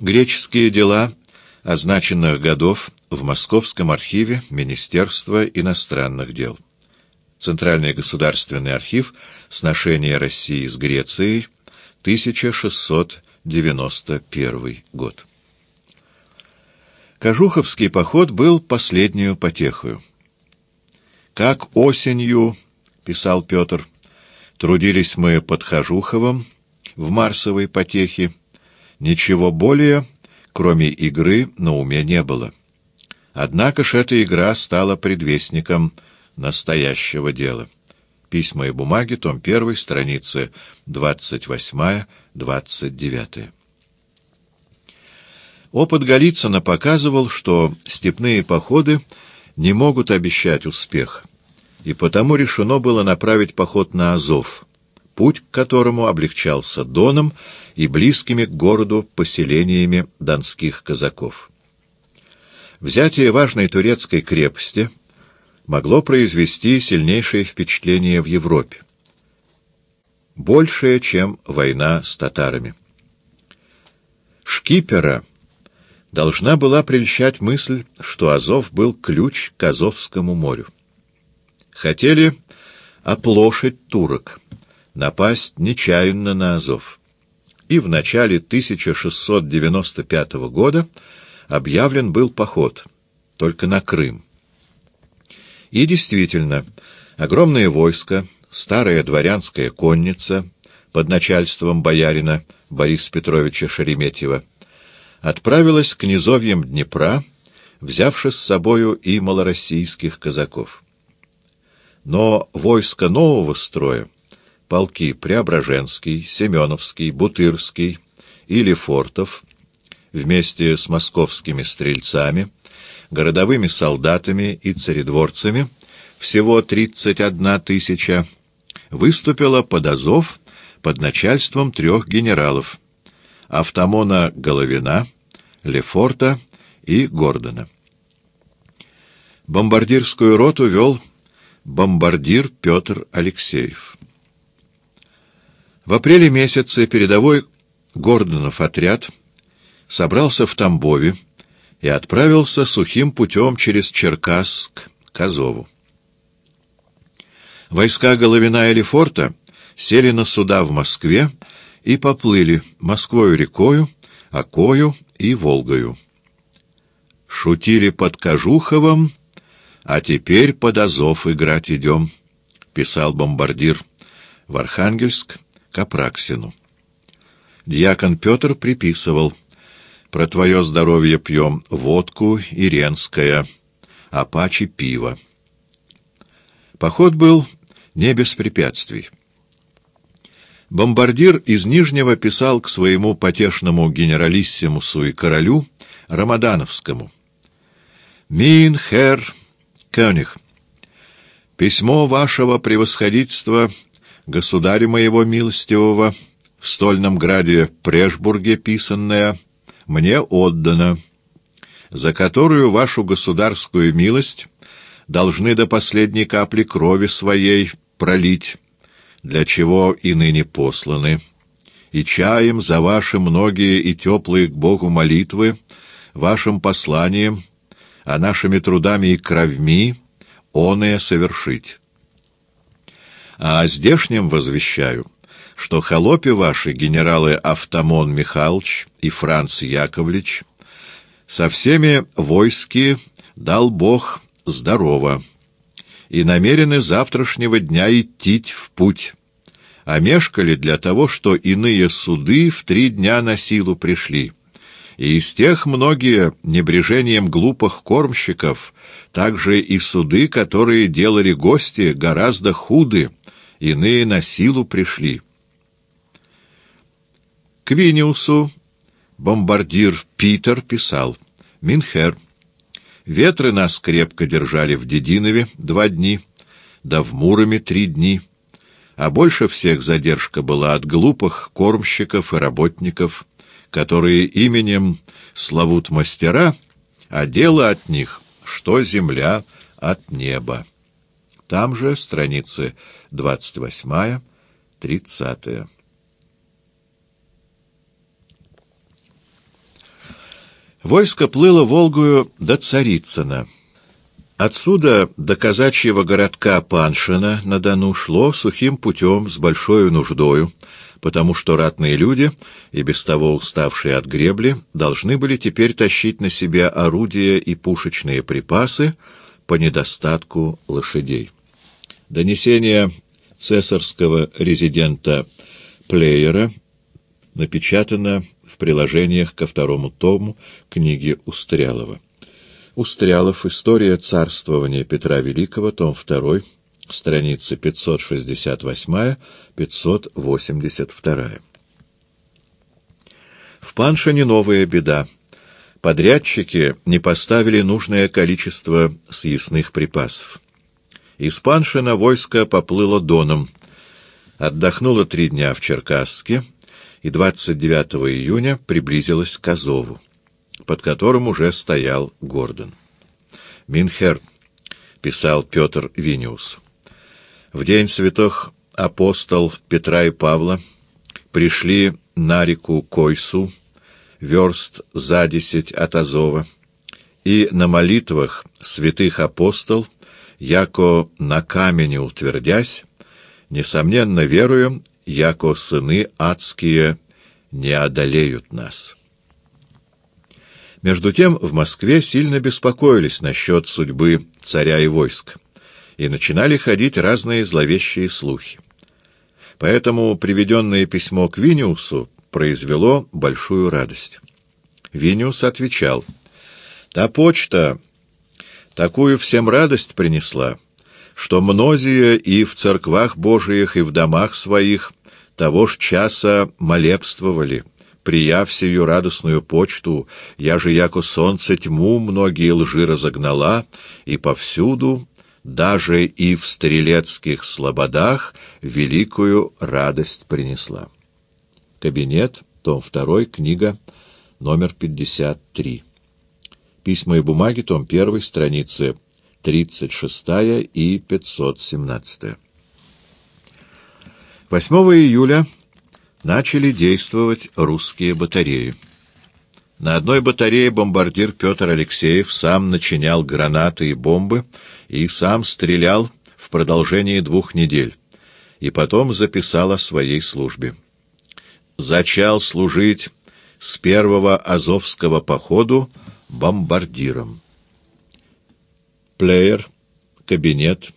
Греческие дела означенных годов в Московском архиве Министерства иностранных дел. Центральный государственный архив «Сношение России с Грецией», 1691 год. Кожуховский поход был последнюю потехою. «Как осенью, — писал Петр, — трудились мы под Кожуховым в Марсовой потехе, ничего более, кроме игры, на уме не было. Однако ж эта игра стала предвестником настоящего дела. Письма и бумаги, том 1, страницы 28-29. Опыт Голицына показывал, что степные походы не могут обещать успех, и потому решено было направить поход на Азов, путь к которому облегчался Доном и близкими к городу поселениями донских казаков. Взятие важной турецкой крепости — могло произвести сильнейшее впечатление в Европе. Большее, чем война с татарами. Шкипера должна была прельщать мысль, что Азов был ключ к Азовскому морю. Хотели оплошить турок, напасть нечаянно на Азов. И в начале 1695 года объявлен был поход, только на Крым. И действительно, огромное войско, старая дворянская конница под начальством боярина Бориса Петровича Шереметьева отправилась к низовьям Днепра, взявши с собою и малороссийских казаков. Но войско нового строя, полки Преображенский, Семеновский, Бутырский и Лефортов, вместе с московскими стрельцами, городовыми солдатами и царедворцами, всего 31 тысяча, выступила под Азов под начальством трех генералов — Автомона Головина, Лефорта и Гордона. Бомбардирскую роту вел бомбардир Петр Алексеев. В апреле месяце передовой Гордонов отряд собрался в Тамбове, и отправился сухим путем через Черкасск к Азову. Войска Головина и Лефорта сели на суда в Москве и поплыли Москвою рекою, Окою и Волгою. «Шутили под Кожуховым, а теперь под Азов играть идем», — писал бомбардир в Архангельск Капраксину. Дьякон Петр приписывал — про твое здоровье пьем водку иренская, а паче пиво. Поход был не без препятствий. Бомбардир из Нижнего писал к своему потешному генералиссимусу и королю Рамадановскому. «Мин, хер, Кёниг, письмо вашего превосходительства, государя моего милостивого, в стольном граде Прешбурге писанное, — мне отдано, за которую вашу государскую милость должны до последней капли крови своей пролить, для чего и ныне посланы, и чаем за ваши многие и теплые к Богу молитвы, вашим посланием, а нашими трудами и кровьми оное совершить. А о здешнем возвещаю — что холопи ваши, генералы Автомон Михайлович и Франц Яковлевич, со всеми войски дал Бог здорово, и намерены завтрашнего дня идти в путь, а мешкали для того, что иные суды в три дня на силу пришли. И из тех многие небрежением глупых кормщиков, также и суды, которые делали гости, гораздо худы, иные на силу пришли. Квиниусу бомбардир Питер писал «Минхер, ветры нас крепко держали в Дединове два дни, да в Муроме три дни, а больше всех задержка была от глупых кормщиков и работников, которые именем славут мастера, а дело от них, что земля от неба». Там же страницы 28-30. Войско плыло Волгою до Царицына. Отсюда до казачьего городка Паншина на Дону шло сухим путем с большой нуждою, потому что ратные люди, и без того уставшие от гребли, должны были теперь тащить на себе орудия и пушечные припасы по недостатку лошадей. Донесение цесарского резидента Плеера напечатано в приложениях ко второму тому книги Устрялова. Устрялов. История царствования Петра Великого. Том 2. Страницы 568-582. В Паншине новая беда. Подрядчики не поставили нужное количество съестных припасов. Из Паншина войско поплыло доном. Отдохнуло три дня в Черкасске и 29 июня приблизилось к Азову под которым уже стоял Гордон. «Минхер», — писал Петр Виниус, — «в день святых апостол Петра и Павла пришли на реку Койсу, верст за десять от Азова, и на молитвах святых апостол, яко на камени утвердясь, несомненно веруем, яко сыны адские не одолеют нас». Между тем в Москве сильно беспокоились насчет судьбы царя и войск, и начинали ходить разные зловещие слухи. Поэтому приведенное письмо к Виниусу произвело большую радость. Виниус отвечал, «Та почта такую всем радость принесла, что мнозие и в церквах Божиих, и в домах своих того ж часа молебствовали» прияв сию радостную почту, я же, яко солнце, тьму многие лжи разогнала, и повсюду, даже и в стрелецких слободах, великую радость принесла. Кабинет, том 2, книга, номер 53. Письма и бумаги, том 1, страницы 36 и 517. 8 июля начали действовать русские батареи. На одной батарее бомбардир Петр Алексеев сам начинял гранаты и бомбы и сам стрелял в продолжении двух недель, и потом записал о своей службе. Зачал служить с первого Азовского походу бомбардиром. Плеер, кабинет,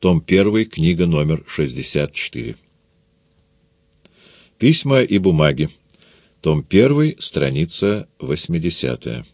том 1, книга номер 64. Письма и бумаги. Том 1, страница 80.